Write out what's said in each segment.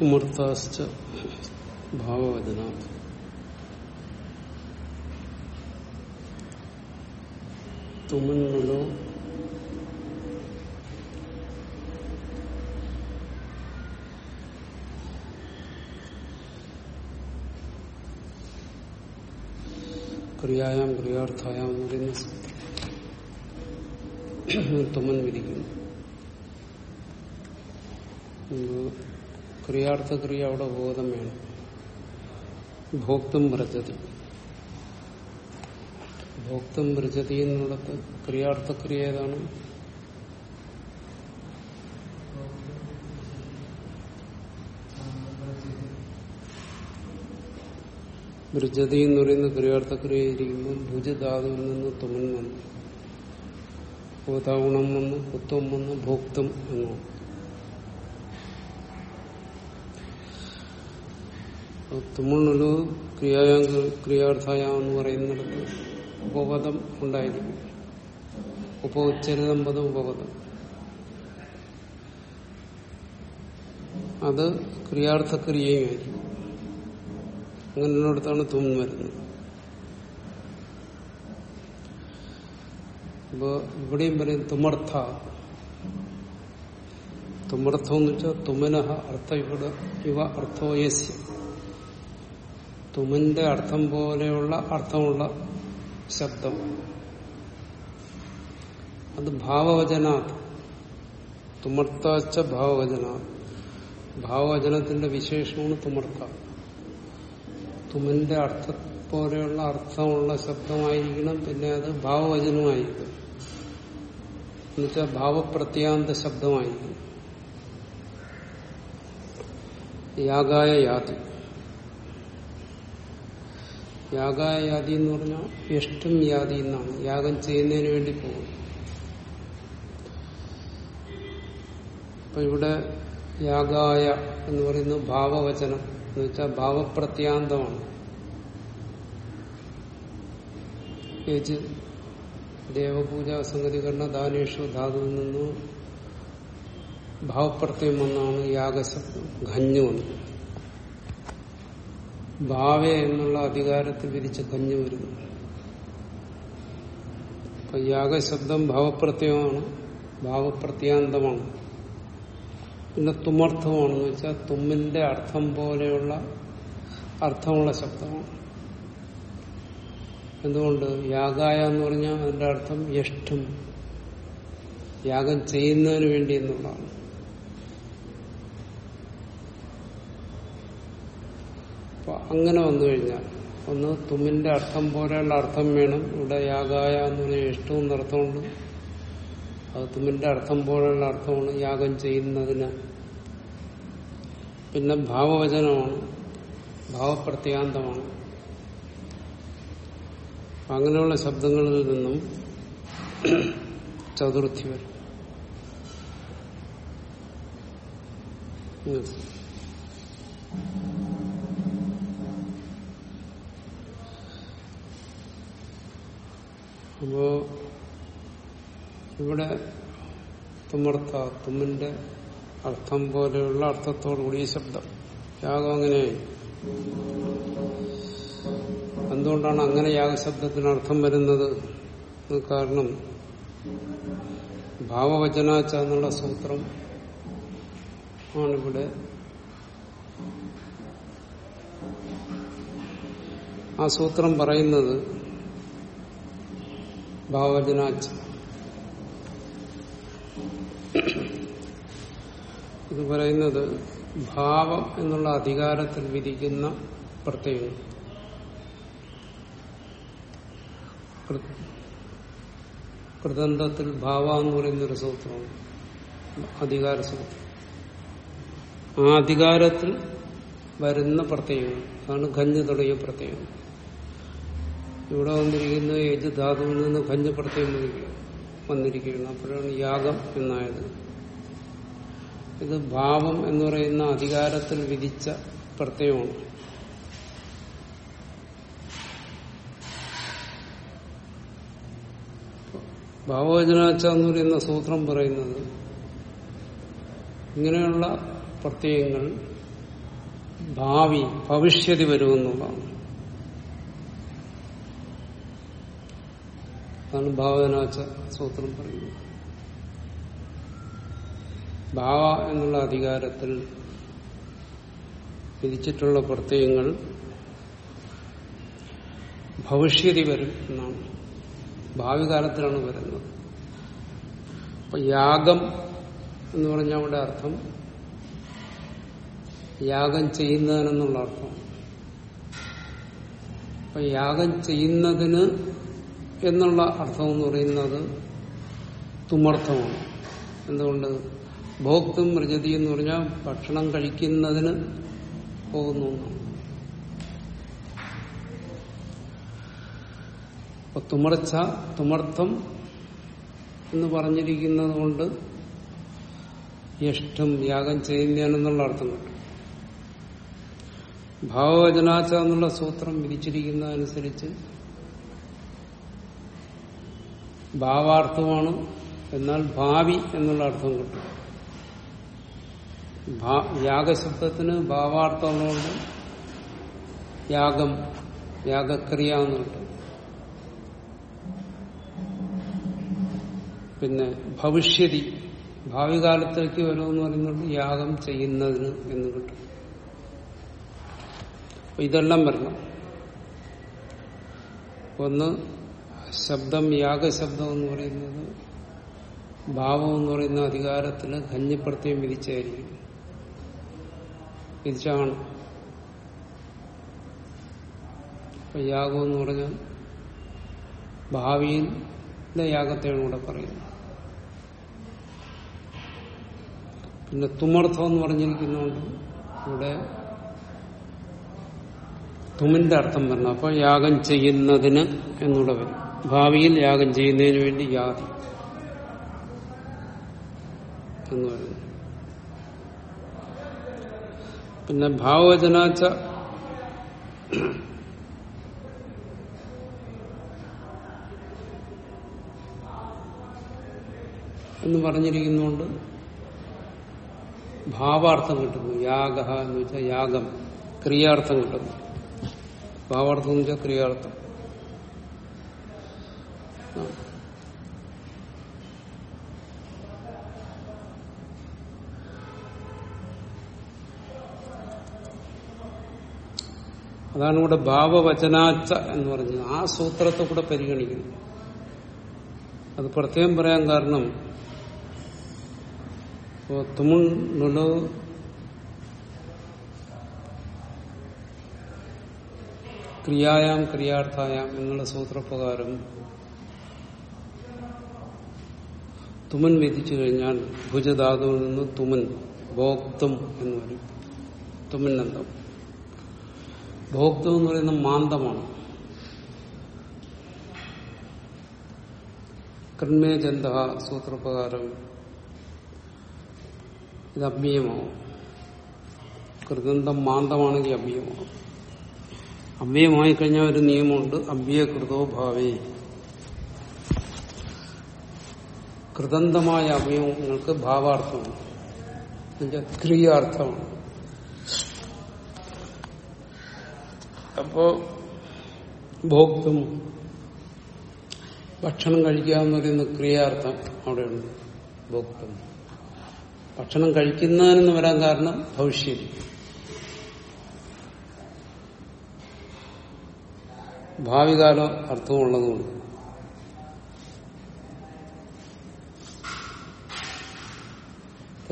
തുമർത്ഥാശ്ച ഭാവവചന തുമന്നുലോ ക്രിയായാം ക്രിയാർത്ഥായാം എന്ന് പറയുന്ന സൂത്രം തുമൻ വിധിക്കുന്നു ക്രിയാർത്ഥ ക്രിയ അവിടെ ബോധം വേണം. ഭോക്തം വ്രജതി ഭോക്തം വ്രജതി എന്നുള്ളത് ക്രിയാർത്ഥക്രിയ ഏതാണ്? ബ്രിജതി എന്ന് പറയുന്ന ക്രിയാർത്ഥക്രിയ ഇരിക്കുമ്പോൾ ഭുജധാതുവിൽ നിന്ന് തുമൻ വന്നു. ഭൂതാഗുണം വന്നു കുത്വം വന്നു ഭോക്തം എന്നോ തുമണ്ണുലു ക്രിയായ ക്രിയാർത്ഥായ എന്ന് പറയുന്നിടത്ത് ഉപപദം ഉണ്ടായിരിക്കും. ഉപോച്ചരിതം പദം ഉപപദം. അത് ക്രിയാർത്ഥ ക്രിയയുമായിരിക്കും അങ്ങനെയുള്ളിടത്താണ് തും വരുന്നത്. ഇപ്പോ ഇവിടെയും പറയും തുമർത്ഥ. തുമർത്ഥം എന്ന് വെച്ചാൽ തുമനഹ അർത്ഥ ഇവ അർത്ഥോയസ്യ തുമന്റെ അർത്ഥം പോലെയുള്ള അർത്ഥമുള്ള ശബ്ദം. അത് ഭാവവചന തുമർത്താച്ച ഭാവവചന ഭാവവചനത്തിന്റെ വിശേഷമാണ് തുമർത്ത. തുമിന്റെ അർത്ഥ പോലെയുള്ള അർത്ഥമുള്ള ശബ്ദമായിരിക്കണം പിന്നെ അത് ഭാവവചനമായിരിക്കും എന്നുവെച്ചാൽ ഭാവപ്രത്യാന്ത ശബ്ദമായിരിക്കും യാഗായ യാതി. യാഗായ യാതി എന്ന് പറഞ്ഞാൽ ഇഷ്ടം യാതി എന്നാണ്. യാഗം ചെയ്യുന്നതിന് വേണ്ടി പോകും. അപ്പൊ ഇവിടെ യാഗായ എന്ന് പറയുന്നത് ഭാവവചനം എന്ന് വെച്ചാൽ ഭാവപ്രത്യാന്തമാണ്. പ്രത്യേകിച്ച് ദേവപൂജ സംഗതികരണ ദാനേഷു ധാതുവിൽ നിന്നും ഭാവപ്രത്യം വന്നാണ് യാഗശബ്ദം ഖഞ്ഞു വന്നത്. ഭാവേ എന്നുള്ള അധികാരത്തിൽ വിരിച്ച കഞ്ഞു വരുന്നു അപ്പൊ യാഗശബ്ദം ഭാവപ്രത്യമാണ് ഭാവപ്രത്യാന്തമാണ്. പിന്നെ തുമർത്ഥമാണെന്ന് വെച്ചാൽ തുമ്മിന്റെ അർത്ഥം പോലെയുള്ള അർത്ഥമുള്ള ശബ്ദമാണ്. എന്തുകൊണ്ട്? യാഗായ എന്ന് പറഞ്ഞാൽ അതിന്റെ അർത്ഥം യഷ്ടം യാഗം ചെയ്യുന്നതിന് വേണ്ടി എന്നുള്ളതാണ്. അങ്ങനെ വന്നു കഴിഞ്ഞാൽ ഒന്ന് തുമ്മിന്റെ അർത്ഥം പോലെയുള്ള അർത്ഥം വേണം. ഇവിടെ യാഗായ എന്ന് പറഞ്ഞാൽ ഇഷ്ടവും അർത്ഥമുണ്ട് അത് തുമ്മിന്റെ അർത്ഥം പോലെയുള്ള അർത്ഥമാണ് യാഗം ചെയ്യുന്നതിന്. പിന്നെ ഭാവവചനമാണ്. ഭാവപ്രത്യാന്തമാണ്. അങ്ങനെയുള്ള ശബ്ദങ്ങളിൽ നിന്നും ചതുർത്ഥി വരും. അപ്പോ ഇവിടെ തുമർത്ത തുമ്മിന്റെ അർത്ഥം പോലെയുള്ള അർത്ഥത്തോടുകൂടി ഈ ശബ്ദം. യാഗം അങ്ങനെയായി എന്തുകൊണ്ടാണ് അങ്ങനെ യാഗശബ്ദത്തിന് അർത്ഥം വരുന്നത്? കാരണം ഭാവവചനാച്ച എന്നുള്ള സൂത്രം ആണിവിടെ. ആ സൂത്രം പറയുന്നത് ഭാവവചനാച്ച ഇത് പറയുന്നത് ഭാവം എന്നുള്ള അധികാരത്തിൽ വിധിക്കുന്ന പ്രത്യേകം കൃതന്ധത്തിൽ ഭാവ എന്ന് പറയുന്നൊരു സൂത്രമാണ് അധികാര സൂത്രം ആ അധികാരത്തിൽ വരുന്ന പ്രത്യേകം അതാണ് ഖഞ്ഞ് തുടങ്ങിയ പ്രത്യേകം ഇവിടെ വന്നിരിക്കുന്ന യജ് ധാതുവിൽ നിന്ന് ഖഞ്ഞ് വന്നിരിക്കുകയാണ്. അപ്പോഴാണ് യാഗം എന്നായത്. ഇത് ഭാവം എന്ന് പറയുന്ന അധികാരത്തിൽ വിധിച്ച പ്രത്യയമാണ്. ഭാവവചനാച്ച എന്ന് പറയുന്ന സൂത്രം പറയുന്നത് ഇങ്ങനെയുള്ള പ്രത്യയങ്ങൾ ഭാവി ഭവിഷ്യതി വരുമെന്നുള്ളതാണ്. അതാണ് ഭാവനാച്ച സൂത്രം പറയുന്നത്. ഭാവ എന്നുള്ള അധികാരത്തിൽ വിധിച്ചിട്ടുള്ള പ്രത്യയങ്ങൾ ഭവിഷ്യതി വരും എന്നാണ്. ഭാവി കാലത്തിലാണ് വരുന്നത്. അപ്പൊ യാഗം എന്ന് പറഞ്ഞ അവിടെ അർത്ഥം യാഗം ചെയ്യുന്നതിനെന്നുള്ള അർത്ഥം. അപ്പൊ യാഗം ചെയ്യുന്നതിന് എന്നുള്ള അർത്ഥം എന്ന് പറയുന്നത് തുമർത്ഥമാണ് എന്തുകൊണ്ട്? ഭോക്തും മൃജതി എന്ന് പറഞ്ഞാൽ ഭക്ഷണം കഴിക്കുന്നതിന് പോകുന്നു. അപ്പൊ തുമർച്ച തുമർത്ഥം എന്ന് പറഞ്ഞിരിക്കുന്നത് കൊണ്ട് യഷ്ടം യാഗം ചെയ്യുന്നതിനെന്നുള്ള അർത്ഥം കിട്ടും. എന്നുള്ള സൂത്രം വിധിച്ചിരിക്കുന്നതനുസരിച്ച് ഭാവാർത്ഥമാണ് എന്നാൽ ഭാവി എന്നുള്ള അർത്ഥം കിട്ടും. യാഗശബ്ദത്തിന് ഭാവാർത്ഥമുള്ളതുകൊണ്ട് യാഗം യാഗക്രിയ എന്ന് കിട്ടും. പിന്നെ ഭവിഷ്യതി ഭാവി കാലത്തേക്ക് വരുമെന്ന് പറയുന്നത് യാഗം ചെയ്യുന്നതിന് എന്ന് കിട്ടും. ഇതെല്ലാം വരണം. ഒന്ന് ശബ്ദം യാഗശബ്ദം എന്ന് പറയുന്നത് ഭാവം എന്ന് പറയുന്ന അധികാരത്തിൽ ധന്യപ്രത്യം വിധിച്ചായിരിക്കും. വിധിച്ചാണ്. അപ്പൊ യാഗം എന്ന് പറഞ്ഞാൽ ഭാവിയിലെ യാഗത്തെയാണ് ഇവിടെ പറയുന്നത്. പിന്നെ തുമർത്ഥം എന്ന് പറഞ്ഞിരിക്കുന്നുണ്ട് ഇവിടെ തുമിന്റെ അർത്ഥം വരണം. അപ്പൊ യാഗം ചെയ്യുന്നതിന് എന്നൂടെ വരും. ഭാവിയിൽ യാഗം ചെയ്യുന്നതിന് വേണ്ടി യാതി എന്ന് പറയുന്നു പിന്നെ ഭാവവചനാച്ച എന്ന് പറഞ്ഞിരിക്കുന്നതുകൊണ്ട് ഭാവാർത്ഥം കിട്ടുന്നു. യാഗ എന്ന് വെച്ചാൽ യാഗം ക്രിയാർത്ഥം കിട്ടുന്നു. ഭാവാർത്ഥം എന്ന് വെച്ചാൽ ക്രിയാർത്ഥം. അതാണ് ഇവിടെ ഭാവവചനാച്ച എന്ന് പറഞ്ഞത്. ആ സൂത്രത്തെ കൂടെ പരിഗണിക്കുന്നു. അത് പ്രത്യേകം പറയാൻ കാരണം തുമുണ്ണുലോ ക്രിയായാം ക്രിയാർത്ഥായാം എന്നുള്ള സൂത്രപ്രകാരം തുമൻ വിധിച്ചു കഴിഞ്ഞാൽ ഭുജധാതുവിൽ നിന്ന് തുമൻ ഭോക്തം എന്ന് പറയും തുമന്നന്തം ഭോക്തം എന്ന് പറയുന്ന മാന്തമാണ്. കൃന്മേജന്ത സൂത്രപ്രകാരം ഇത് അമ്മീയമാവും കൃതന്തം മാന്തമാണെങ്കിൽ അമ്മീയമാവും അവ്യയമായി കഴിഞ്ഞാൽ ഒരു നിയമമുണ്ട്. അവ്യകൃതോ ഭാവേ. കൃതന്തമായ അവയവങ്ങൾക്ക് ഭാവാർത്ഥമാണ്. ക്രിയാർത്ഥമാണ്. അപ്പോ ഭോക്തും ഭക്ഷണം കഴിക്കുക എന്ന് പറയുന്ന ക്രിയാർത്ഥം അവിടെയുണ്ട്. ഭോക്തം. ഭക്ഷണം കഴിക്കുന്നതിനെന്ന് വരാൻ കാരണം ഭവിഷ്യം ഭാവികാല അർത്ഥമുള്ളതുകൊണ്ട്.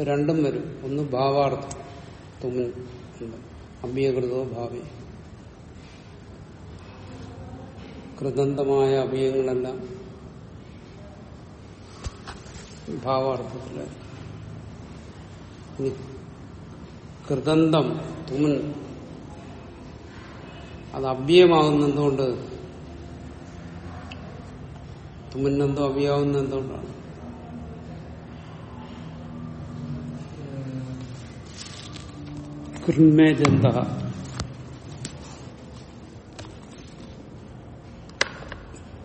രണ്ടും വരും. ഒന്ന് ഭാവാർത്ഥം തുമൻ അഭ്യകൃതോ ഭാവി. കൃതന്തമായ അഭയങ്ങളെല്ലാം ഭാവാർത്ഥത്തിൽ. കൃതന്തം തുമൻ അത് അഭ്യമാകുന്ന എന്തുകൊണ്ട് തുമന്നെന്തോ അഭിയാവുന്ന എന്തുകൊണ്ടാണ് കൃന്മേജന്ത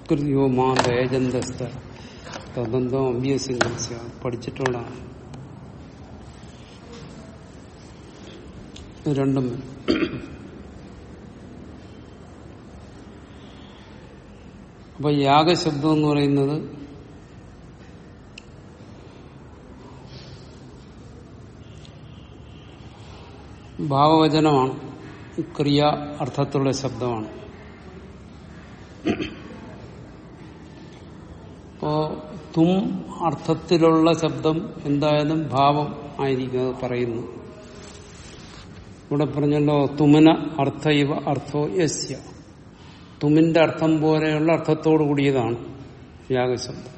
കൃതിയോ മാ ദയജന്തസ്ഥ തദന്തം അഭ്യസിംഗ പഠിച്ചിട്ടുള്ളതാണ് രണ്ടും അപ്പൊ യാഗശബ്ദം എന്ന് പറയുന്നത് ഭാവവചനമാണ്. ക്രിയ അർത്ഥത്തിലുള്ള ശബ്ദമാണ്. അപ്പോ തും അർത്ഥത്തിലുള്ള ശബ്ദം എന്തായാലും ഭാവം ആയിരിക്കും പറയുന്നു. ഇവിടെ പറഞ്ഞല്ലോ തുമന അർത്ഥ ഇവ അർത്ഥോ യസ്യ. തുമിന്റെ അർത്ഥം പോലെയുള്ള അർത്ഥത്തോടു കൂടിയതാണ് യാഗശബ്ദം.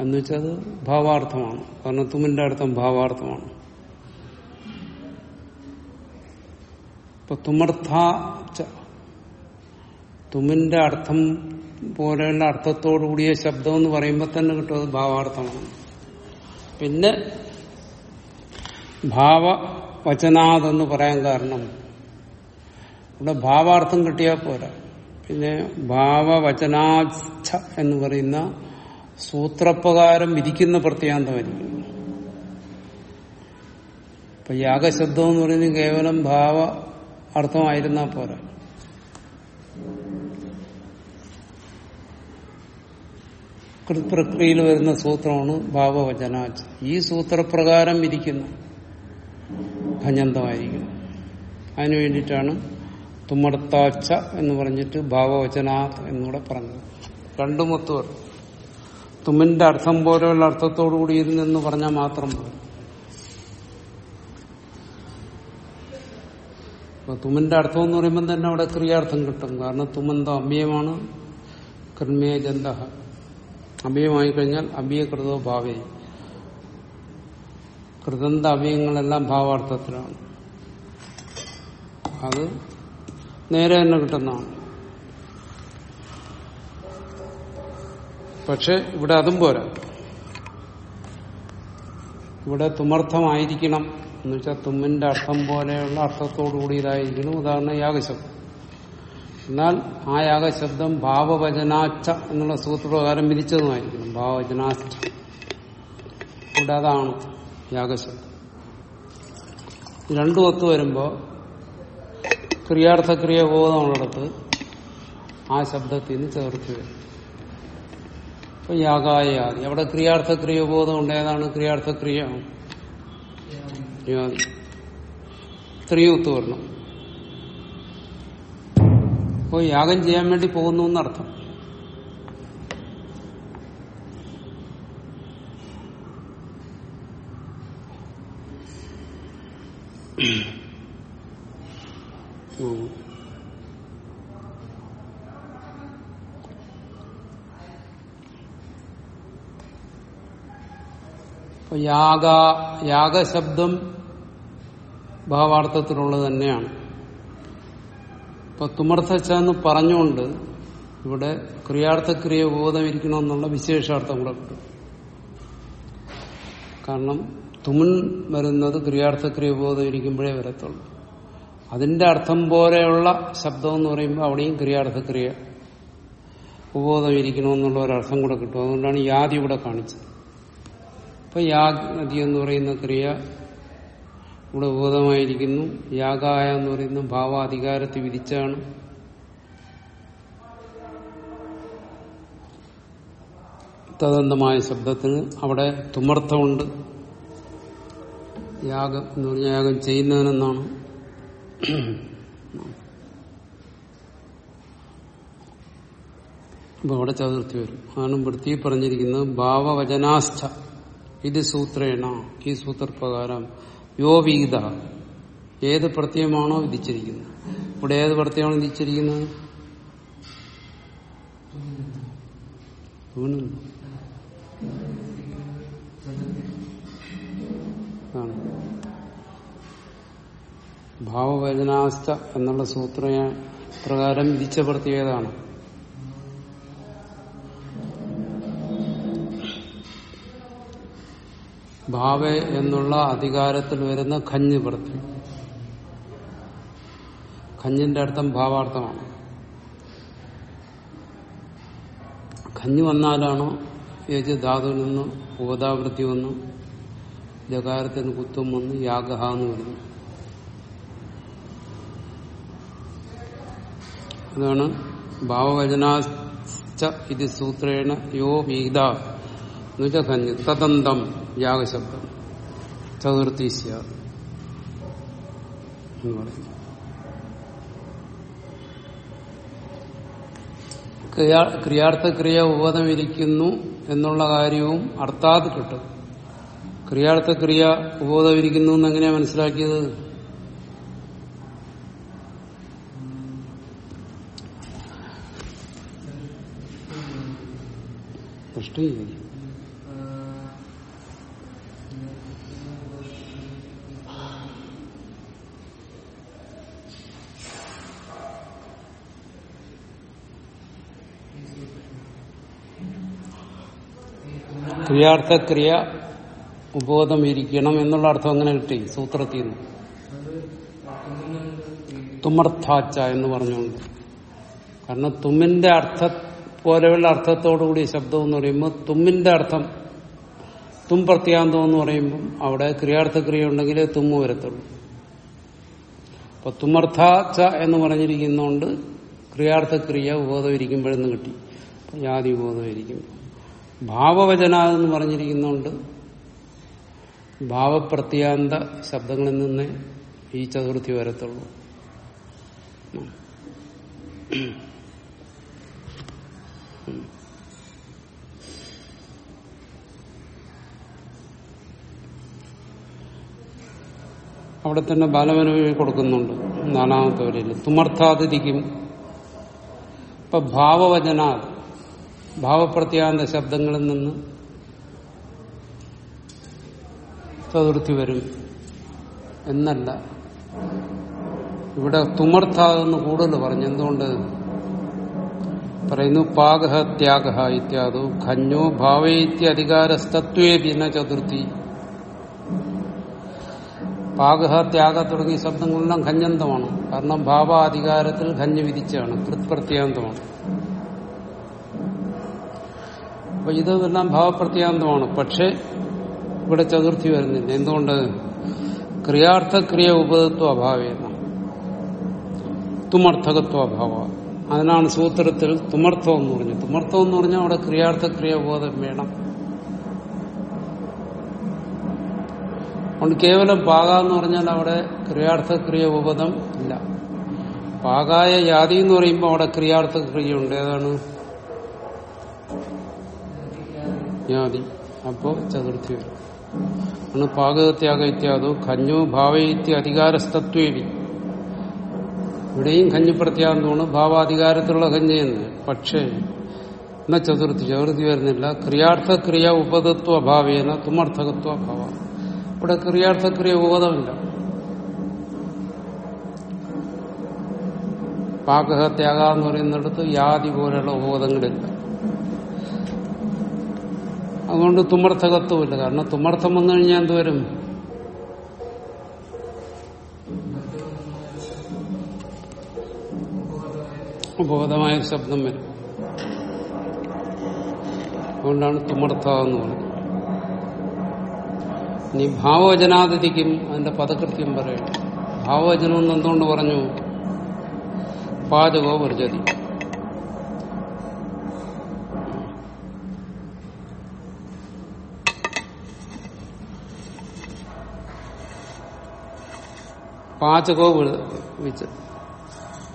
എന്നുവെച്ചത് ഭാവാർത്ഥമാണ്. കാരണം തുമിന്റെ അർത്ഥം ഭാവാർത്ഥമാണ്. ഇപ്പൊ തുമർത്ഥ തുമിന്റെ അർത്ഥം പോലെയുള്ള അർത്ഥത്തോടു കൂടിയ ശബ്ദം എന്ന് പറയുമ്പോൾ തന്നെ കിട്ടും അത് ഭാവാർത്ഥമാണ്. പിന്നെ ഭാവവചനാതെന്ന് പറയാൻ കാരണം ഇവിടെ ഭാവാർത്ഥം കിട്ടിയാൽ പോരാ. പിന്നെ ഭാവവചനാച്ഛ എന്ന് പറയുന്ന സൂത്രപ്രകാരം വിധിക്കുന്ന പ്രത്യാന്തമായിരിക്കും. ഇപ്പൊ യാഗശബ്ദം എന്ന് പറയുന്നത് കേവലം ഭാവ അർത്ഥമായിരുന്നാൽ പോരാ. പ്രക്രിയയിൽ വരുന്ന സൂത്രമാണ് ഭാവവചനാച്ച് ഈ സൂത്രപ്രകാരം ഇരിക്കുന്നു. ഭഞ്ഞന്തമായിരിക്കും അതിനു വേണ്ടിയിട്ടാണ് തുമ്മടത്താച്ച എന്ന് പറഞ്ഞിട്ട് ഭാവവചനാത് എന്നൂടെ പറഞ്ഞത്. രണ്ടു ഒത്തുവർ തുമ്മിന്റെ അർത്ഥം പോലെയുള്ള അർത്ഥത്തോടു കൂടി ഇരുന്നെന്ന് പറഞ്ഞാൽ മാത്രം പോലും അപ്പൊ തുമ്മന്റെ അർത്ഥം എന്ന് പറയുമ്പോൾ തന്നെ അവിടെ ക്രിയാർത്ഥം കിട്ടും. കാരണം തുമ്മന്ത അമ്യമാണ് കർമ്മേ ജന്ത. അമ്യമായി കഴിഞ്ഞാൽ അമ്യകൃതോ ഭാവേ. കൃതന്ത അവയങ്ങളെല്ലാം ഭാവാർത്ഥത്തിലാണ്. അത് നേരെ തന്നെ കിട്ടുന്നതാണ്. പക്ഷെ ഇവിടെ അതും പോരാ. ഇവിടെ തുമർത്ഥമായിരിക്കണം. എന്ന് വെച്ചാൽ തുമ്മിന്റെ അർത്ഥം പോലെയുള്ള അർത്ഥത്തോടു ഇതായിരിക്കുന്നു ഉദാഹരണം യാഗശബ്ദം. എന്നാൽ ആ യാഗശബ്ദം ഭാവവചനാച്ച എന്നുള്ള സൂത്രപ്രകാരം വിധിച്ചതുമായിരിക്കണം. ഭാവവചനാച്ച ഇവിടെ അതാണ് യാഗശബ്ദം. രണ്ടു ഒത്തു വരുമ്പോൾ ക്രിയാർത്ഥക്രിയ ബോധമുള്ളിടത്ത് ആ ശബ്ദത്തിൽ നിന്ന് ചേർത്ത് വരും. ഇപ്പൊ യാഗായാതി അവിടെ ക്രിയാർത്ഥക്രിയ ബോധമുണ്ട്. ഏതാണ് ക്രിയാർത്ഥക്രിയ? യാതി സ്ത്രീയൊത്തു വരണം അപ്പോൾ യാഗം ചെയ്യാൻ വേണ്ടി പോകുന്നു എന്നർത്ഥം ഉം. യാഗ യാഗശബ്ദം ഭാവാർത്ഥത്തിലുള്ളത് തന്നെയാണ്. ഇപ്പൊ തുമർത്ഥച്ച എന്ന് പറഞ്ഞുകൊണ്ട് ഇവിടെ ക്രിയാർത്ഥക്രിയ ബോധം ഇരിക്കണമെന്നുള്ള വിശേഷാർത്ഥം കൂടെ കിട്ടും കാരണം തുമൻ വരുന്നത് ക്രിയാർത്ഥക്രിയ ബോധം ഇരിക്കുമ്പോഴേ വരത്തുള്ളൂ. അതിന്റെ അർത്ഥം പോലെയുള്ള ശബ്ദം എന്ന് പറയുമ്പോൾ അവിടെയും ക്രിയാർത്ഥക്രിയ ഉപബോധം ഇരിക്കണമെന്നുള്ള ഒരർത്ഥം കൂടെ കിട്ടും. അതുകൊണ്ടാണ് യാതി ഇവിടെ കാണിച്ചത്. ഇപ്പൊ യാഗതി എന്ന് പറയുന്ന ക്രിയ ഇവിടെ ബോധമായിരിക്കുന്നു യാഗായ എന്ന് പറയുന്ന ഭാവാധികാരത്തെ വിധിച്ചാണ്. തദന്തമായ ശബ്ദത്തിന് അവിടെ തുമർത്ഥമുണ്ട് യാഗം എന്ന് പറഞ്ഞ യാഗം ചെയ്യുന്നതിനെന്നാണ്. അപ്പൊ അവിടെ ചതുർത്ഥി വരും. അതാണ് വൃത്തി പറഞ്ഞിരിക്കുന്നത് ഭാവവചനാസ്ഥ. ഇത് സൂത്രേണ ഈ സൂത്രപ്രകാരം യോ വിഹിത ഏത് പ്രത്യയമാണോ വിധിച്ചിരിക്കുന്നത്. ഇവിടെ ഏത് പ്രത്യമാണോ വിധിച്ചിരിക്കുന്നത്. ഭാവവചനാസ്ഥ എന്നുള്ള സൂത്ര പ്രകാരം വിധിച്ച പ്രത്യേകതാണ് ഭാവെ എന്നുള്ള അധികാരത്തിൽ വരുന്ന ഖഞ്ഞ് പ്രത്യം ഖഞ്ഞിന്റെ അർത്ഥം ഭാവാർത്ഥമാണ്. ഖഞ്ഞ് വന്നാലാണോ ഏജ് ധാതു നിന്നും ഉപതാവൃത്തി വന്നു ജകാരത്തിന് കുത്തും വന്ന് യാഗഹ എന്ന് വരുന്നു അതാണ് ഭാവവചനാശ്ച ഇത് സൂത്രേണ യോ വീത വെച്ചാൽ തദന്തം യാഗശബ്ദം. ചതുർത്തീശ്യ എന്ന് പറയും. ക്രിയാ ക്രിയാർത്ഥ ക്രിയ ഉപതമിരിക്കുന്നു എന്നുള്ള കാര്യവും അർത്ഥാത് കിട്ടും. ക്രിയാർത്ഥ ക്രിയ ഉപബോധമിരിക്കുന്നു എന്ന് എങ്ങനെയാ മനസ്സിലാക്കിയത്? ദൃഷ്ടി ക്രിയാർത്ഥ ക്രിയ ഉപബോധം ഇരിക്കണം എന്നുള്ള അർത്ഥം അങ്ങനെ കിട്ടി സൂത്രത്തിൽ നിന്ന്. തുമർത്ഥാച്ച എന്ന് പറഞ്ഞുകൊണ്ട്. കാരണം തുമ്മിന്റെ അർത്ഥ പോലെയുള്ള അർത്ഥത്തോടുകൂടി ശബ്ദം എന്ന് പറയുമ്പോൾ തുമ്മിന്റെ അർത്ഥം തും പ്രത്യാന്തം എന്ന് പറയുമ്പോൾ അവിടെ ക്രിയാർത്ഥക്രിയ ഉണ്ടെങ്കിലേ തുമ്മ് വരത്തുള്ളൂ. അപ്പൊ തുമർത്ഥാച്ച എന്ന് പറഞ്ഞിരിക്കുന്നതുകൊണ്ട് ക്രിയാർത്ഥക്രിയ ഉപബോധം ഇരിക്കുമ്പോഴെന്ന് കിട്ടി. ജാതി ഉപബോധം ഇരിക്കും ഭാവവചന എന്ന് പറഞ്ഞിരിക്കുന്നുണ്ട് ഭാവപ്രത്യാന്ത ശബ്ദങ്ങളിൽ നിന്ന് ഈ ചതുർത്ഥി വരത്തുള്ളൂ. അവിടെ തന്നെ ബാലമനവി കൊടുക്കുന്നുണ്ട്. നാലാമത്തെ വരയിൽ. തുമർത്ഥാതിരിക്കും ഇപ്പൊ ഭാവവചന ഭാവപ്രത്യാന്ത ശബ്ദങ്ങളിൽ നിന്ന് ചതുർത്ഥി വരും എന്നല്ല. ഇവിടെ തുമർത്ഥാതെന്ന് കൂടുതൽ പറഞ്ഞു. എന്തുകൊണ്ട്? പറയുന്നു പാകഹ ത്യാഗ ഇത്യാദു ഖഞ്ഞോ ഭാവയിത്യ അധികാരസ്തത്വേ ഭിന്ന ചതുർത്ഥി. പാകഹ ത്യാഗ തുടങ്ങിയ ശബ്ദങ്ങളെല്ലാം ഖഞ്ഞന്തമാണ് കാരണം ഭാവാധികാരത്തിൽ ഖഞ്ഞ് വിധിച്ചാണ് കൃത്പ്രത്യാന്തമാണ് അപ്പൊ ഇതെല്ലാം ഭാവപ്രത്യാന്തമാണ്. പക്ഷെ ഇവിടെ ചതുർത്ഥി വരുന്നില്ല. എന്തുകൊണ്ട്? ക്രിയാർത്ഥക്രിയ ഉപതത്വ അഭാവേന തുമർത്ഥകത്വ അഭാവ അതിനാണ് സൂത്രത്തിൽ തുമർത്ഥം എന്ന് പറഞ്ഞു തുമർത്ഥം എന്ന് പറഞ്ഞാൽ അവിടെ ക്രിയാർത്ഥക്രിയ ഉപബോധം വേണം. അതുകൊണ്ട് കേവലം പാക എന്ന് പറഞ്ഞാൽ അവിടെ ക്രിയാർത്ഥക്രിയ ഉപതം ഇല്ല. പാകായ യാതി എന്ന് പറയുമ്പോൾ അവിടെ ക്രിയാർത്ഥക്രിയ ഉണ്ട് ഏതാണ്? യാതി അപ്പോ ചതുർത്ഥി വരും. ആണ് പാകത്യാഗ ഇത്യാദോ ഖഞ്ഞോ ഭാവയിത്യ അധികാരസ്തത്വേവി. ഇവിടെയും കഞ്ഞി പ്രത്യാഗമാണ് ഭാവാധികാരത്തിലുള്ള ഖഞ്ഞെന്ന് പക്ഷേ എന്ന ചതുർത്ഥി? ചതുർത്ഥി വരുന്നില്ല. ക്രിയാർത്ഥ ക്രിയ ഉപതത്വ അഭാവേന തുമർത്ഥകത്വ ഭാവ. ഇവിടെ ക്രിയാർത്ഥ ക്രിയ ഉപതമില്ല പാകഹത്യാഗ എന്ന് പറയുന്നിടത്ത് യാതി പോലെയുള്ള ഉപബോധങ്ങളില്ല അതുകൊണ്ട് തുമർത്ഥകത്വമില്ല കാരണം തുമർത്ഥം വന്നു കഴിഞ്ഞാൽ എന്തുവരും ബോധമായ ശബ്ദം വരും. അതുകൊണ്ടാണ് തുമർത്ഥ എന്ന് പറയുന്നത്. ഇനി ഭാവവചനാതിഥിക്കും അതിന്റെ പദകൃത്യം പറയണം ഭാവവചനം എന്ന് എന്തുകൊണ്ട് പറഞ്ഞു? പാചകോ വർജതി പാചകോ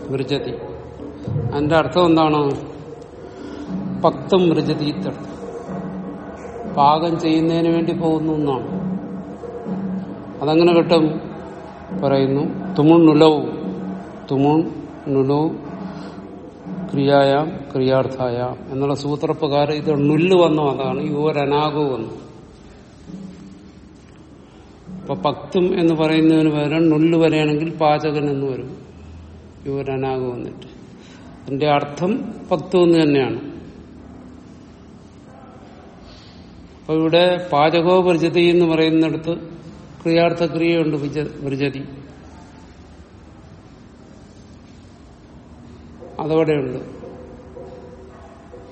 വൃജതി അതിന്റെ അർത്ഥം എന്താണ്? പക്തം വൃജതി പാകം ചെയ്യുന്നതിന് വേണ്ടി പോകുന്നു എന്നാണ്. അതങ്ങനെ കിട്ടും പറയുന്നു. തുമുൺ നുലവും. തുമുൺ നുലവും ക്രിയായാം ക്രിയാർത്ഥായാം എന്നുള്ള സൂത്രപ്രകാരം ഇത് നുല്ല് വന്നു. അതാണ് യുവരനാകു വന്നു. അപ്പൊ പക്തും എന്ന് പറയുന്നതിന് പകരം നുല്ല് വരെയാണെങ്കിൽ പാചകൻ എന്ന് വരും. യുവരനാകും വന്നിട്ട്. അതിന്റെ അർത്ഥം പക്തു എന്ന് തന്നെയാണ്. അപ്പൊ ഇവിടെ പാചകോ പരിചതി എന്ന് പറയുന്നിടത്ത് ക്രിയാർത്ഥ ക്രിയയുണ്ട് വൃജതി അതവിടെയുണ്ട്.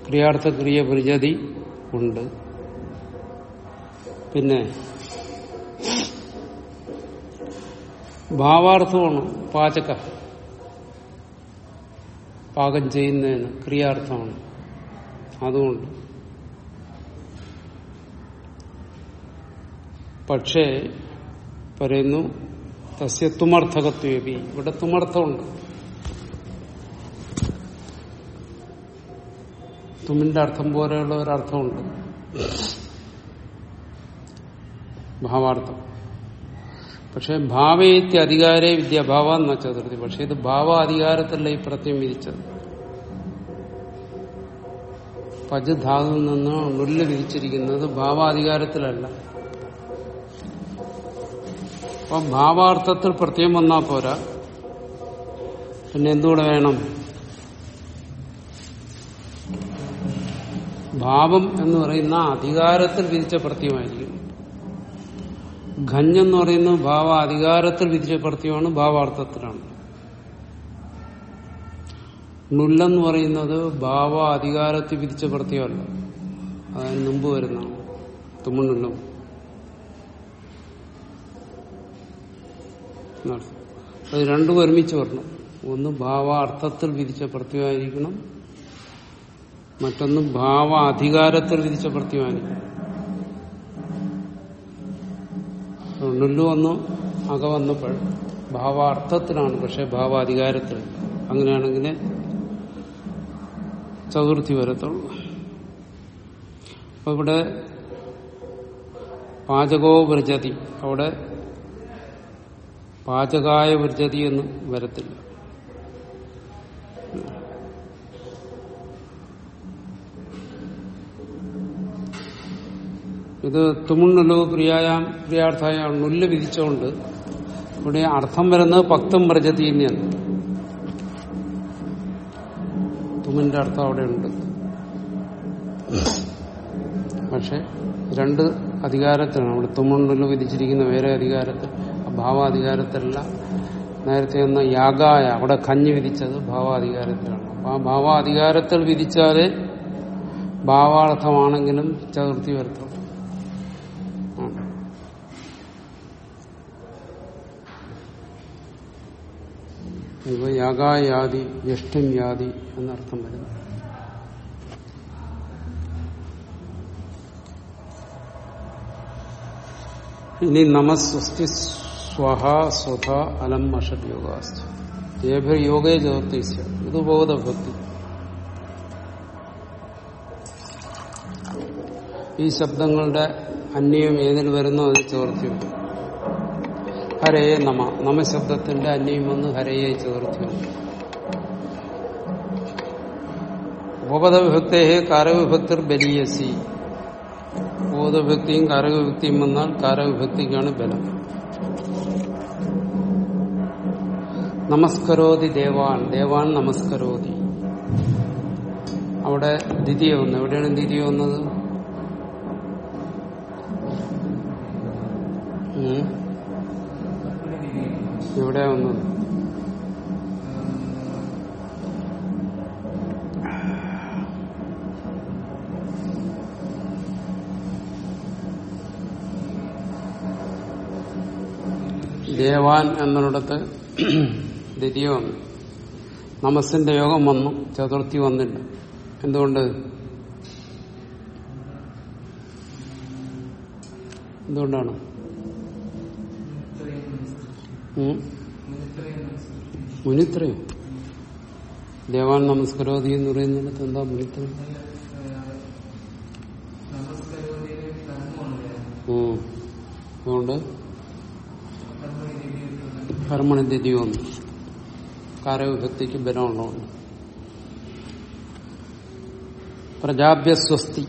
ക്രിയാർത്ഥ ക്രിയ ഉണ്ട്. പിന്നെ ഭാവാർത്ഥമാണ് പാചക. പാകം ചെയ്യുന്നതിന് ക്രിയാർത്ഥമാണ്. അതുകൊണ്ട്. പക്ഷേ പറയുന്നു തസ്യ തുമർത്ഥകത്വേപി. ഇവിടെ തുമർത്ഥമുണ്ട്. തുമിന്റെ അർത്ഥം പോലെയുള്ള ഒരർത്ഥമുണ്ട്. ഭാവാർത്ഥം. പക്ഷെ ഭാവേത്യ അധികാരേ വിദ്യാഭാവ എന്ന ചതുർത്ഥി പക്ഷെ ഇത് ഭാവ അധികാരത്തിലല്ല ഈ പ്രത്യം വിധിച്ചത് പജ് ധാതുവിൽ നിന്ന് നുല്ല് വിധിച്ചിരിക്കുന്നത് ഭാവാധികാരത്തിലല്ല. അപ്പം ഭാവാർത്ഥത്തിൽ പ്രത്യം വന്നാൽ പോരാ. പിന്നെ എന്തുകൂടെ വേണം? ഭാവം എന്ന് പറയുന്ന അധികാരത്തിൽ വിധിച്ച പ്രത്യമായിരിക്കും ഖഞ്ഞെന്ന് പറയുന്നത് ഭാവ അധികാരത്തിൽ വിധിച്ചപ്പെടുത്തിയാണ് ഭാവാർത്ഥത്തിലാണ്. നുല്ലെന്ന് പറയുന്നത് ഭാവ അധികാരത്തിൽ വിധിച്ചപ്പെടുത്തിയല്ല അതിന് മുമ്പ് വരുന്ന തുമ്മുണ്ണുള്ളും അത് രണ്ടും ഒരുമിച്ച് വരണം. ഒന്ന് ഭാവ അർത്ഥത്തിൽ വിധിച്ച പ്രത്യമായിരിക്കണം മറ്റൊന്ന് ഭാവ അധികാരത്തിൽ വിധിച്ച പ്രത്യമായിരിക്കണം നുല്ലു വന്നു അക വന്നപ്പോൾ ഭാവാർത്ഥത്തിലാണ് പക്ഷെ ഭാവാധികാരത്തിൽ. അങ്ങനെയാണെങ്കിൽ ചതുർത്ഥി വരത്തുള്ളൂ. അപ്പൊ ഇവിടെ പാചകോ വൃജതി അവിടെ പാചകായ വൃജതി എന്ന് വരത്തില്ല. ഇത് തുമുണ്ണലോ പ്രിയായാം പ്രിയാർത്ഥായ നുല്ല് വിധിച്ചുകൊണ്ട് ഇവിടെ അർത്ഥം വരുന്നത് പക്തം പ്രജതീന്യാണ് തുമിന്റെ അർത്ഥം അവിടെ ഉണ്ട് പക്ഷെ രണ്ട് അധികാരത്തിലാണ്. അവിടെ തുമുണ്ണൽ വിധിച്ചിരിക്കുന്ന വേറെ അധികാരത്തിൽ ഭാവാധികാരത്തിലല്ല. നേരത്തെ എന്ന യാഗായ അവിടെ കഞ്ഞി വിധിച്ചത് ഭാവാധികാരത്തിലാണ്. അപ്പൊ ആ ഭാവാധികാരത്തിൽ വിധിച്ചാലേ ഭാവാർത്ഥമാണെങ്കിലും ചതുർത്ഥി വരുത്തുള്ളൂ. ഇവ യാഗായാതി യഷ്ടം യാതി എന്നർത്ഥം വരുന്നു. ഇനി നമസ്വസ്തി സ്വഹ സ്വധ അലം അഷഡ് യോഗാസ്തു. ദേഭ യോഗേ ജ്യോതിസ്യ ഇത് ബോധഭക്തി ഈ ശബ്ദങ്ങളുടെ അന്യം ഏതിൽ വരുന്നോ അത് ചേർത്തിയുണ്ട് ഹരയെ നമ. നമശബ്ദത്തിന്റെ അന്യം വന്ന് ഹരയെ ചേർത്തു ഉപപദവിഭക്തേ കാരവിഭക്തിർ ബലിയസി ബോധവിഭക്തിയും കാരകവിഭക്തിയും വന്നാൽ കാരകവിഭക്തിക്കാണ് ബലം. നമസ്കരോതി ദേവാൻ. ദേവാൻ നമസ്കരോതി. അവിടെ ദ്വിതീയ വന്നു. എവിടെയാണ് ദ്വിതീയ വന്നത്? ഉം. ഒന്നും ദേവാൻ എന്നിടത്ത് ദ്വിതീയ വന്നു നമസിന്റെ യോഗം വന്നു ചതുർത്ഥി വന്നില്ല എന്തുകൊണ്ട് എന്തുകൊണ്ടാണ്? മുനിത്രയോ. ദേവാൻ നമസ്കരോതി എന്ന് പറയുന്നിടത്ത് എന്താ മുനിത്ര ഉം. അതുകൊണ്ട് കർമ്മണിദ്ധ്യ വന്നു കാരവിഭക്തിക്ക് ബലമുള്ളതുകൊണ്ട് പ്രജാഭ്യസ്വസ്തി.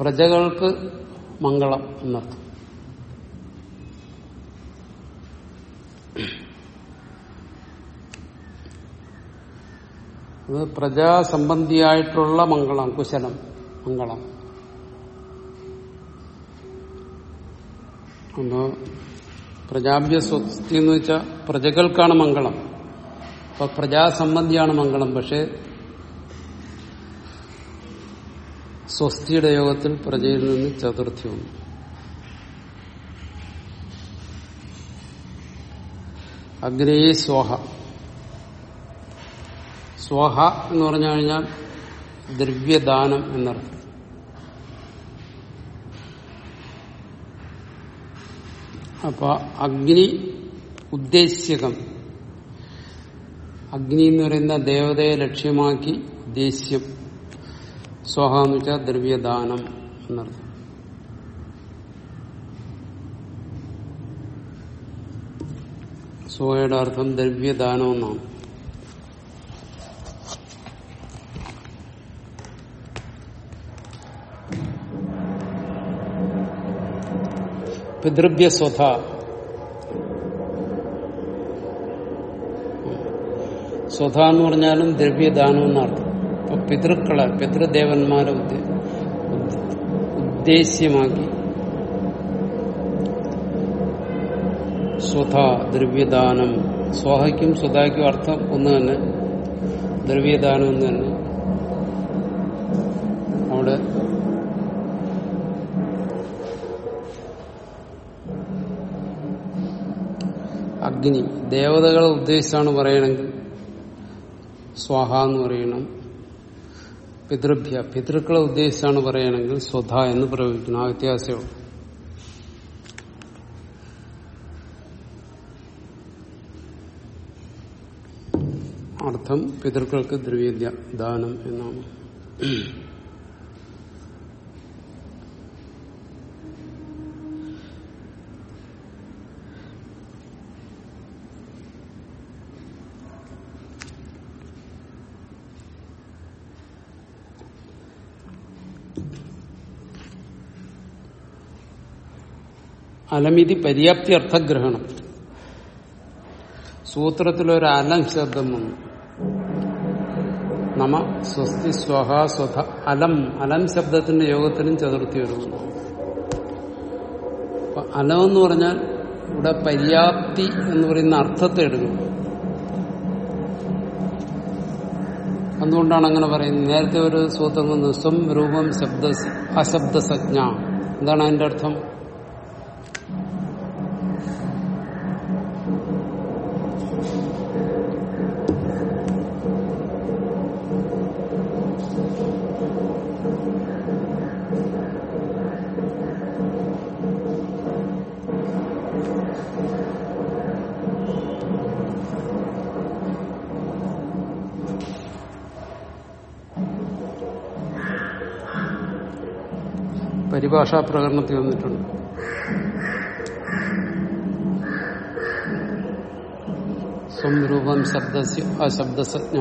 പ്രജകൾക്ക് മംഗളം എന്നർത്ഥം. അത് പ്രജാസംബന്ധിയായിട്ടുള്ള മംഗളം കുശലം മംഗളം. അപ്പോ പ്രജാഭ്യ സ്വസ്തി എന്ന് വെച്ചാൽ പ്രജകൾക്കാണ് മംഗളം. അപ്പൊ പ്രജാസംബന്ധിയാണ് മംഗളം. പക്ഷെ സ്വസ്തിയുടെ യോഗത്തിൽ പ്രജയിൽ നിന്ന് ചതുർത്ഥി വന്നു അഗ്രേ സ്വഹ. സ്വഹ എന്ന് പറഞ്ഞു കഴിഞ്ഞാൽ ദ്രവ്യദാനം എന്നർത്ഥം. അപ്പൊ അഗ്നി ഉദ്ദേശ്യകം. അഗ്നി എന്ന് പറയുന്ന ദേവതയെ ലക്ഷ്യമാക്കി ഉദ്ദേശ്യം. സ്വഹ എന്ന് വെച്ചാൽ ദ്രവ്യദാനം എന്നർത്ഥം. സ്വയുടെ അർത്ഥം ദ്രവ്യദാനം എന്നാണ്. പിതൃഭ്യ സ്വധ സ്വധ എന്ന് പറഞ്ഞാലും ദ്രവ്യദാനം എന്നർത്ഥം. അപ്പൊ പിതൃക്കളെ പിതൃദേവന്മാരെ ഉദ്ദേ- ഉദ്ദേ- ഉദ്ദേശ്യമാക്കി. സ്വധ ദ്രവ്യദാനം. സ്വഹയ്ക്കും സ്വതായ്ക്കും അർത്ഥം ഒന്ന് തന്നെ. ദ്രവ്യദാനം ഒന്ന് തന്നെ. അവിടെ അഗ്നി. ദേവതകളെ ഉദ്ദേശിച്ചാണ് പറയണമെങ്കിൽ സ്വാഹ എന്ന് പറയണം. പിതൃഭ്യ പിതൃക്കളെ ഉദ്ദേശിച്ചാണ് പറയുകയാണെങ്കിൽ സ്വധ എന്ന് പ്രയോഗിക്കണം ആ വ്യത്യാസമുള്ളൂ അർത്ഥം പിതൃക്കൾക്ക് ദ്രവ്യ ദാനം എന്നാണ്. അലമിതി പര്യാപ്തി അർത്ഥഗ്രഹണം. സൂത്രത്തിലൊരു അലം ശബ്ദം വന്നു. നമ സ്വസ്തി സ്വഹ സ്വധ അലം. അലം ശബ്ദത്തിന്റെ യോഗത്തിനും ചതുർത്ഥി വരുന്നു അലം എന്ന് പറഞ്ഞാൽ ഇവിടെ പര്യാപ്തി എന്ന് പറയുന്ന അർത്ഥത്തെ എടുക്കും അതുകൊണ്ടാണ് അങ്ങനെ പറയുന്നത്? നേരത്തെ ഒരു സൂത്രം വന്നു സ്വം രൂപം ശബ്ദ അശബ്ദസജ്ഞ. എന്താണ് അതിന്റെ അർത്ഥം? പരിഭാഷാ പ്രകടനത്തിൽ വന്നിട്ടുണ്ട്. സ്വം രൂപം ശബ്ദ അശബ്ദസജ്ഞ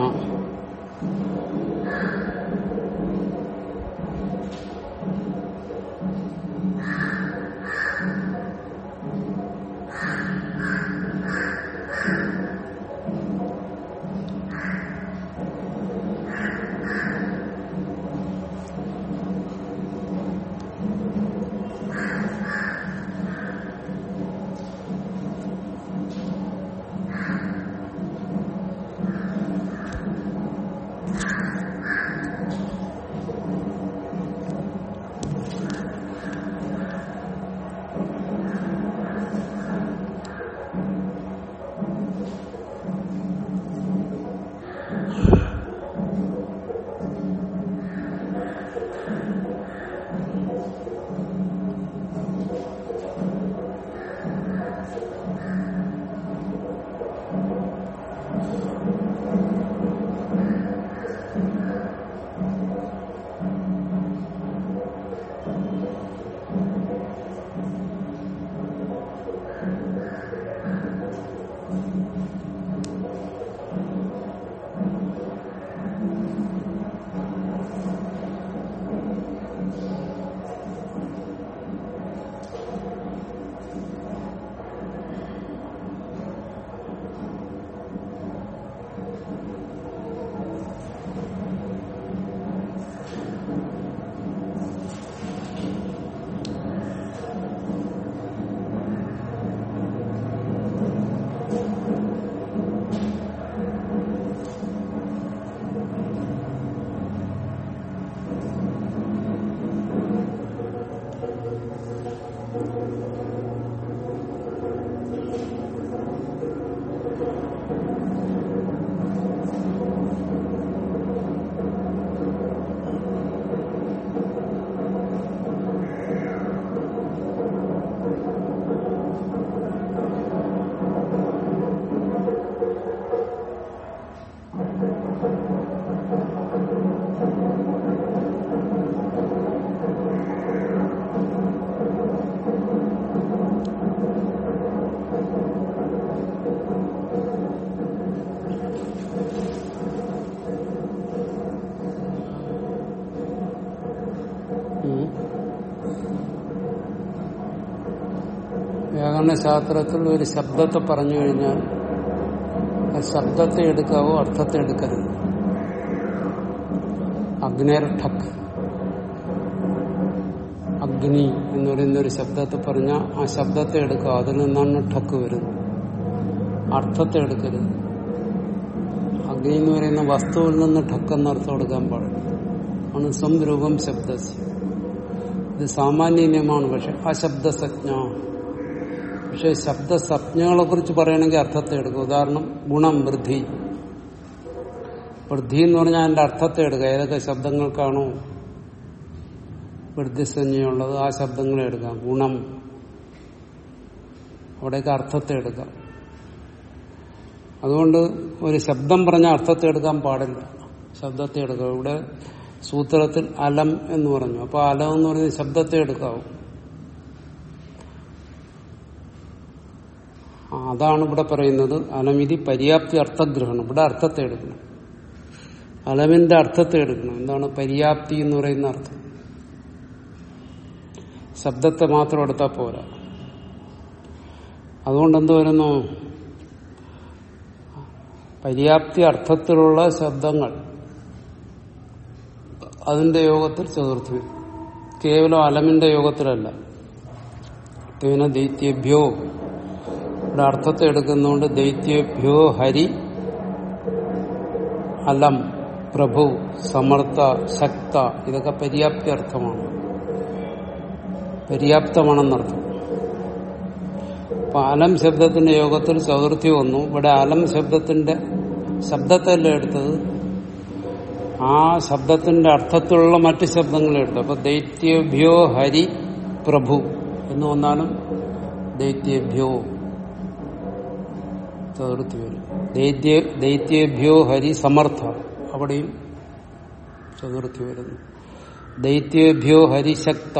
സാധാരണ ശാസ്ത്രത്തിൽ ഒരു ശബ്ദത്തെ പറഞ്ഞു കഴിഞ്ഞാൽ ആ ശബ്ദത്തെ എടുക്കാവോ അർത്ഥത്തെ എടുക്കരുത്. അഗ്നേർഠക് അഗ്നി എന്ന് പറയുന്ന ഒരു ശബ്ദത്തെ പറഞ്ഞാൽ ആ ശബ്ദത്തെ എടുക്കുക. അതിൽ നിന്നാണ് ഠക്ക് വരുന്നത്. അർത്ഥത്തെ എടുക്കരുത്. അഗ്നി എന്ന് പറയുന്ന വസ്തുവിൽ നിന്ന് ഠക്ക് എന്ന അർത്ഥം എടുക്കാൻ പാടില്ല. ആണ് സംരൂപം ശബ്ദസ്. ഇത് സാമാന്യ നിയമമാണ് പക്ഷെ അശബ്ദസജ്ഞ. പക്ഷെ ശബ്ദസജ്ഞകളെ കുറിച്ച് പറയണമെങ്കിൽ അർത്ഥത്തെ എടുക്കും ഉദാഹരണം ഗുണം വൃദ്ധി. വൃദ്ധി എന്ന് പറഞ്ഞാൽ അതിന്റെ അർത്ഥത്തെ എടുക്കുക. ഏതൊക്കെ ശബ്ദങ്ങൾക്കാണോ വൃദ്ധിസഞ്ജയുള്ളത് ആ ശബ്ദങ്ങളെ എടുക്കാം ഗുണം. അവിടെയൊക്കെ അർത്ഥത്തെ എടുക്കാം അതുകൊണ്ട് ഒരു ശബ്ദം പറഞ്ഞ അർത്ഥത്തെ എടുക്കാൻ പാടില്ല. ശബ്ദത്തെ എടുക്കാം ഇവിടെ സൂത്രത്തിൽ അലം എന്ന് പറഞ്ഞു. അപ്പൊ അലം എന്ന് പറഞ്ഞ ശബ്ദത്തെ എടുക്കാവും. അതാണ് ഇവിടെ പറയുന്നത് അലമിതി പര്യാപ്തി അർത്ഥഗ്രഹണം. ഇവിടെ അർത്ഥത്തെ എടുക്കണം. അലമിന്റെ അർത്ഥത്തെ എടുക്കണം. എന്താണ് പര്യാപ്തി എന്ന് പറയുന്ന അർത്ഥം? ശബ്ദത്തെ മാത്രം എടുത്താൽ പോരാ. അതുകൊണ്ട് എന്ത് വരുന്നു? പര്യാപ്തി അർത്ഥത്തിലുള്ള ശബ്ദങ്ങൾ അതിന്റെ യോഗത്തിൽ ചതുർത്ഥി. കേവലം അലമിന്റെ യോഗത്തിലല്ല. തേന ദൈത്യഭ്യോ ഇവിടെ അർത്ഥത്തെ എടുക്കുന്നതുകൊണ്ട് ദൈത്യഭ്യോ ഹരി അലം പ്രഭു സമർത്ഥ ശക്ത ഇതൊക്കെ പര്യാപ്തി അർത്ഥമാണ് പര്യാപ്തമാണെന്നർത്ഥം. അപ്പൊ അലം ശബ്ദത്തിന്റെ യോഗത്തിൽ ചതുർത്ഥി വന്നു. ഇവിടെ അലം ശബ്ദത്തിന്റെ ശബ്ദത്തല്ല എടുത്തത്? ആ ശബ്ദത്തിന്റെ അർത്ഥത്തിലുള്ള മറ്റ് ശബ്ദങ്ങളെ എടുത്തു അപ്പൊ ദൈത്യഭ്യോ ഹരി പ്രഭു എന്ന് വന്നാലും ദൈത്യഭ്യോ ചതുർത്ഥി വരും ദൈത്യ ദൈത്യഭ്യോ ഹരി സമർത്ഥ. അവിടെയും ചതുർത്ഥി വരുന്നു ദൈത്യേഭ്യോ ഹരിശക്ത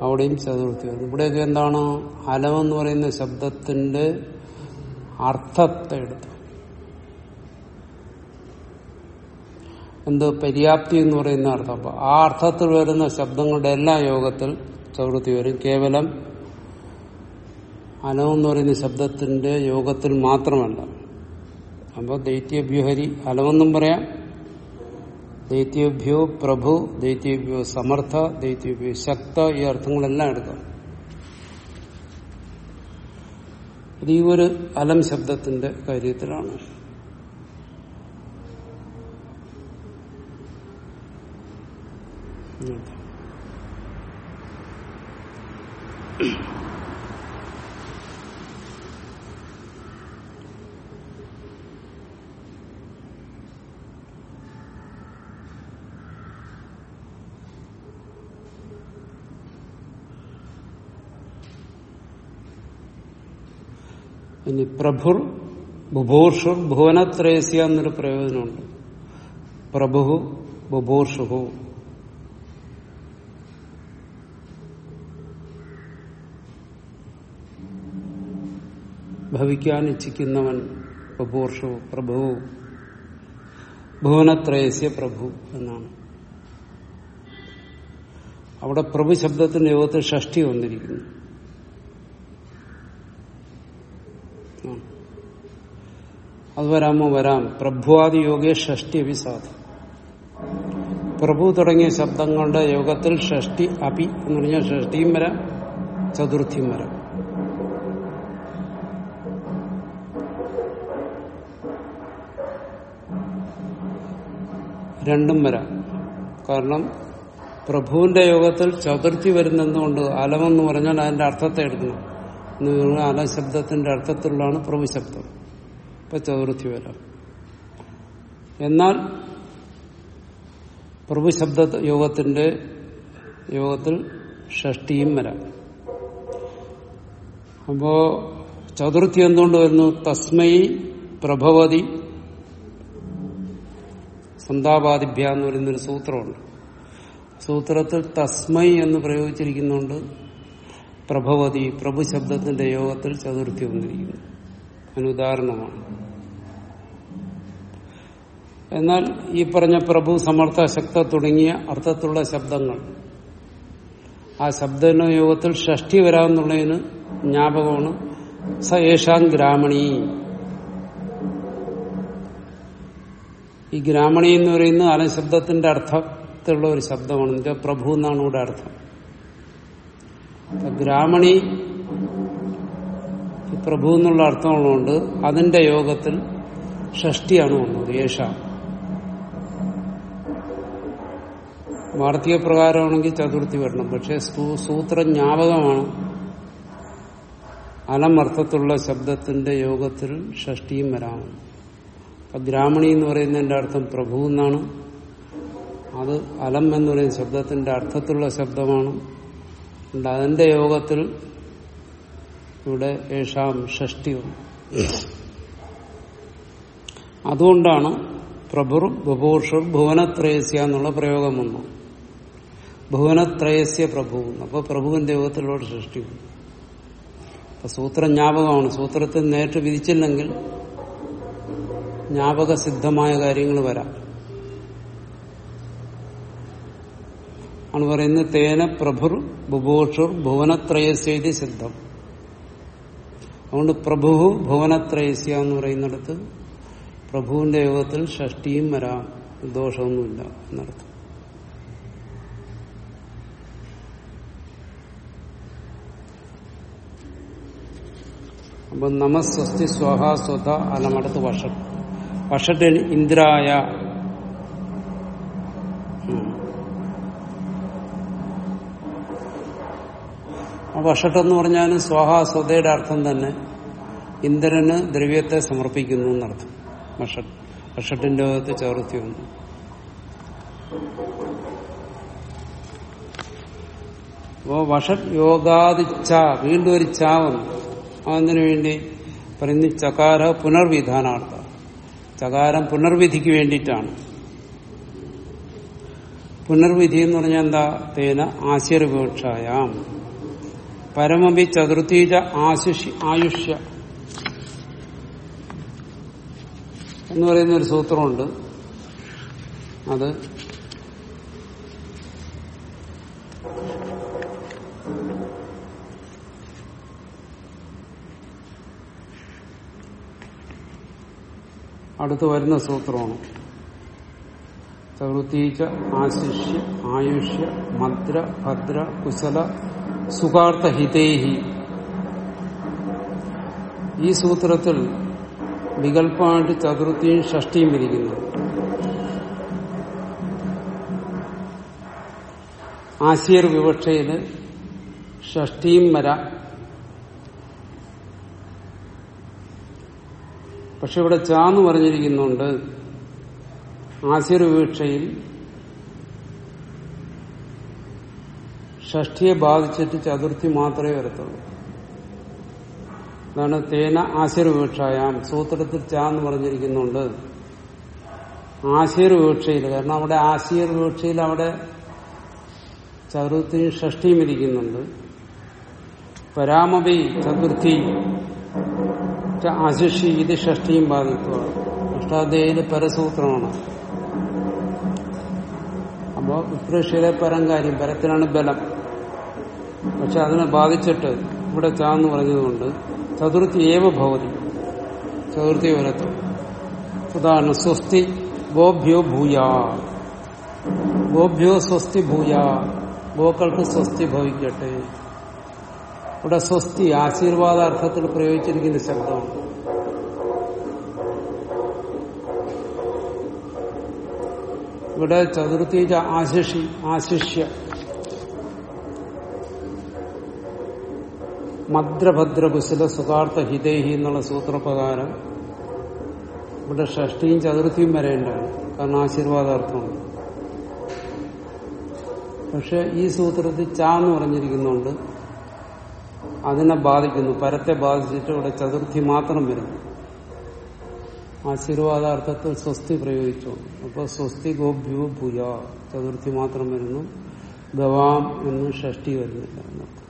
അവിടെയും ചതുർത്ഥി വരുന്നു ഇവിടെയൊക്കെ എന്താണ്? അലവെന്ന് പറയുന്ന ശബ്ദത്തിന്റെ അർത്ഥത്തെ എടുത്തു. എന്ത്? പര്യാപ്തി എന്ന് പറയുന്ന അർത്ഥം. അപ്പൊ ആ അർത്ഥത്തിൽ വരുന്ന ശബ്ദങ്ങളുടെ എല്ലാ യോഗത്തിൽ ചതുർത്ഥി വരും കേവലം അലമെന്ന് പറയുന്ന ശബ്ദത്തിന്റെ യോഗത്തിൽ മാത്രമല്ല. അപ്പോൾ ദൈത്യഭ്യോഹരി അലമെന്നും പറയാം. ദൈത്യഭ്യോ പ്രഭു ദൈത്യഭ്യോ സമർത്ഥ ദൈത്യഭ്യോ ശക്ത ഈ അർത്ഥങ്ങളെല്ലാം എടുക്കാം. ഇത് ഈ ഒരു അലം ശബ്ദത്തിന്റെ കാര്യത്തിലാണ്. ഇനി പ്രഭുർ ബുഭൂർഷുർ ഭുവനത്രേസ്യ എന്നൊരു പ്രയോജനമുണ്ട്. പ്രഭു ബുഭൂർഷുഹു. ഭവിക്കാൻ ഇച്ഛിക്കുന്നവൻ ബുഭൂർഷു പ്രഭു ഭുവനത്രയസ്യ പ്രഭു എന്നാണ്. അവിടെ പ്രഭു ശബ്ദത്തിന്റെ യോഗത്തിൽ ഷഷ്ടി വന്നിരിക്കുന്നു. അത് വരാമോ? വരാം. പ്രഭുവാദി യോഗേ ഷഷ്ടി അഭിസാധ പ്രഭു തുടങ്ങിയ ശബ്ദങ്ങളുടെ യോഗത്തിൽ ഷഷ്ടി അപി എന്ന് പറഞ്ഞാൽ ഷഷ്ടിയും വരാം ചതുർത്ഥിയും വരാം. രണ്ടും വരാം. കാരണം പ്രഭുവിന്റെ യോഗത്തിൽ ചതുർത്ഥി വരുന്നതുകൊണ്ട് അലമെന്ന് പറഞ്ഞാൽ അതിന്റെ അർത്ഥത്തെ എടുക്കണം എന്ന് ശബ്ദത്തിന്റെ അർത്ഥത്തിലുള്ളതാണ് പ്രഭു ശബ്ദം ഇപ്പൊ ചതുർത്ഥി വരാം. എന്നാൽ പ്രഭു ശബ്ദ യോഗത്തിന്റെ യോഗത്തിൽ ഷഷ്ടിയും വരാം. അപ്പോ ചതുർത്ഥി എന്തുകൊണ്ട് വരുന്നു? തസ്മൈ പ്രഭവതി സന്താപാദിഭ്യ എന്ന് പറയുന്നൊരു സൂത്രമുണ്ട്. സൂത്രത്തിൽ തസ്മൈ എന്ന് പ്രയോഗിച്ചിരിക്കുന്നുണ്ട്. പ്രഭവതി പ്രഭു ശബ്ദത്തിന്റെ യോഗത്തിൽ ചതുർത്ഥി വന്നിരിക്കുന്നു. അതിന് ഉദാഹരണമാണ്. എന്നാൽ ഈ പറഞ്ഞ പ്രഭു സമർത്ഥ ശക്ത തുടങ്ങിയ അർത്ഥത്തിലുള്ള ശബ്ദങ്ങൾ ആ ശബ്ദയോഗത്തിൽ ഷഷ്ടി വരാമെന്നുള്ളതിന് ജ്ഞാപകമാണ് സ യേശാം ഗ്രാമണി. ഈ ഗ്രാമണി എന്ന് പറയുന്നത് അലശബ്ദത്തിന്റെ അർത്ഥത്തിലുള്ള ഒരു ശബ്ദമാണ്. പ്രഭു എന്നാണ് ഇവിടെ അർത്ഥം. ഗ്രാമണി പ്രഭു എന്നുള്ള അർത്ഥമുള്ളതുകൊണ്ട് അതിന്റെ യോഗത്തിൽ ഷഷ്ടിയാണ് വന്നത് യേശ വാർത്തിക പ്രകാരമാണെങ്കിൽ ചതുർത്ഥി വരണം. പക്ഷെ സൂത്ര ജ്ഞാപകമാണ് അലമർത്ഥത്തുള്ള ശബ്ദത്തിന്റെ യോഗത്തിൽ ഷഷ്ടിയും വരാമെന്ന്. അപ്പൊ ഗ്രാമണി എന്ന് പറയുന്നതിന്റെ അർത്ഥം പ്രഭു എന്നാണ്. അത് അലം എന്ന് പറയുന്ന ശബ്ദത്തിന്റെ അർത്ഥത്തിലുള്ള ശബ്ദമാണ്. അതിന്റെ യോഗത്തിൽ ഇവിടെ യേശാം ഷഷ്ടി വന്നു. അതുകൊണ്ടാണ് പ്രഭുർ ബഭൂഷുർ ഭുവനത്രയസ്യ എന്നുള്ള പ്രയോഗം വന്നു. ഭുവനത്രയസ്യ പ്രഭു അപ്പൊ പ്രഭുവിന്റെ യോഗത്തിലൂടെ സൃഷ്ടി വന്നു. അപ്പൊ സൂത്രം ജ്ഞാപകമാണ്. സൂത്രത്തിൽ നേരിട്ട് വിധിച്ചില്ലെങ്കിൽ ജ്ഞാപക സിദ്ധമായ കാര്യങ്ങൾ വരാം. ആണ് പറയുന്നത് തേന പ്രഭുർ ബുഭൂഷുർ ഭുവനത്രയസ്യ സിദ്ധം. അതുകൊണ്ട് പ്രഭു ഭുവനത്രയസ്യ എന്ന് പറയുന്നിടത്ത് പ്രഭുവിന്റെ യോഗത്തിൽ ഷഷ്ടിയും വരാം ദോഷമൊന്നുമില്ല എന്നർത്ഥം. അപ്പൊ നമസ്വസ്തി സ്വഹ സ്വത അലമടത്ത് വഷം വഷട്ട് ഇന്ദ്രായ വഷട്ടെന്ന് പറഞ്ഞാലും സ്വാഹ സ്വതയുടെ അർത്ഥം തന്നെ ഇന്ദ്രന് ദ്രവ്യത്തെ സമർപ്പിക്കുന്നു എന്നർത്ഥം. വഷട്ട് വഷട്ടിന്റെ യോഗത്തെ ചേർത്തി വന്നു. അപ്പോ വഷട്ട് യോഗാദിച്ച വീണ്ടും ഒരു ചാവം അതിനു വേണ്ടി? പറയുന്ന ചകാര പുനർവിധാനാർത്ഥ. ചകാരം പുനർവിധിക്ക് വേണ്ടിയിട്ടാണ്. പുനർവിധി എന്ന് പറഞ്ഞാൽ എന്താ? തേന ആശയവിവക്ഷായാം പരമപി ചതുർത്ഥീജ ആശുഷി ആയുഷ്യ. എന്ന് പറയുന്ന ഒരു സൂത്രമുണ്ട്. അത് അടുത്ത് വരുന്ന സൂത്രമാണ്. ചതുർത്ഥീജ ആശിഷ്യ ആയുഷ്യ മദ്ര ഭദ്ര കുശല സുഖാർത്ഥ ഹിതേഹി ഈ സൂത്രത്തിൽ വികല്പമായിട്ട് ചതുർത്ഥിയും ഷഷ്ടിയും വിരിക്കുന്നു. ആശയർ വിവക്ഷയിൽ ഷഷ്ടിയും വര. പക്ഷെ ഇവിടെ ചാന്ന് പറഞ്ഞിരിക്കുന്നുണ്ട്. ആശയർ വിവക്ഷയിൽ ഷഷ്ടിയെ ബാധിച്ചിട്ട് ചതുർത്ഥി മാത്രമേ വരത്തുള്ളൂ. അതാണ് തേന ആശയർവിവക്ഷായാം സൂത്രത്തിൽ ചാന്ന് പറഞ്ഞിരിക്കുന്നുണ്ട്. ആശയർവിവക്ഷയിൽ കാരണം അവിടെ ആശയർവിവക്ഷയിൽ അവിടെ ചതുർത്ഥിയും ഷഷ്ടിയും ഇരിക്കുന്നുണ്ട്. പരാമപി ചതുർത്ഥി ആശിഷി ഇത് ഷഷ്ടിയും ബാധിക്കുക. അഷ്ടാധ്യായിൽ പരസൂത്രമാണ്. അപ്പോ ഉത്പ്രേക്ഷയിലെ പരം കാര്യം പരത്തിനാണ് ബലം. പക്ഷെ അതിനെ ബാധിച്ചിട്ട് ഇവിടെ ചാന്ന് പറഞ്ഞതുകൊണ്ട് ചതുർത്ഥി ഏവ ഭവതി. ചതുർത്ഥി വരത്തും. ഉദാഹരണം സ്വസ്തി ഗോഭ്യോ ഭൂയാ. ഗോഭ്യോ സ്വസ്തി ഭൂയാ. ഗോക്കൾക്ക് സ്വസ്തി ഭവിക്കട്ടെ. ഇവിടെ സ്വസ്തി ആശീർവാദാർത്ഥത്തിൽ പ്രയോഗിച്ചിരിക്കുന്ന ശബ്ദമാണ്. ഇവിടെ ചതുർത്ഥി ആശിഷി ആശിഷ്യ. മദ്രഭദ്രകുശല സുഖാർത്ഥ ഹിതേഹി എന്നുള്ള സൂത്രപ്രകാരം ഇവിടെ ഷഷ്ടിയും ചതുർത്ഥിയും വരേണ്ടതാണ് കാരണം ആശീർവാദാർത്ഥമുണ്ട് പക്ഷെ ഈ സൂത്രത്തിൽ ചാ എന്ന് പറഞ്ഞിരിക്കുന്നുണ്ട് അതിനെ ബാധിക്കുന്നു. പരത്തെ ബാധിച്ചിട്ട് ഇവിടെ ചതുർത്ഥി മാത്രം വരുന്നു ആശീർവാദാർത്ഥത്തിൽ സ്വസ്തി പ്രയോഗിച്ചു. അപ്പോൾ സ്വസ്തി ഗോഭ്യോ ഭൂയ. ചതുർത്ഥി മാത്രം വരുന്നു. ഗവാം എന്ന് ഷഷ്ടി വരുന്നില്ല. എന്നർത്ഥം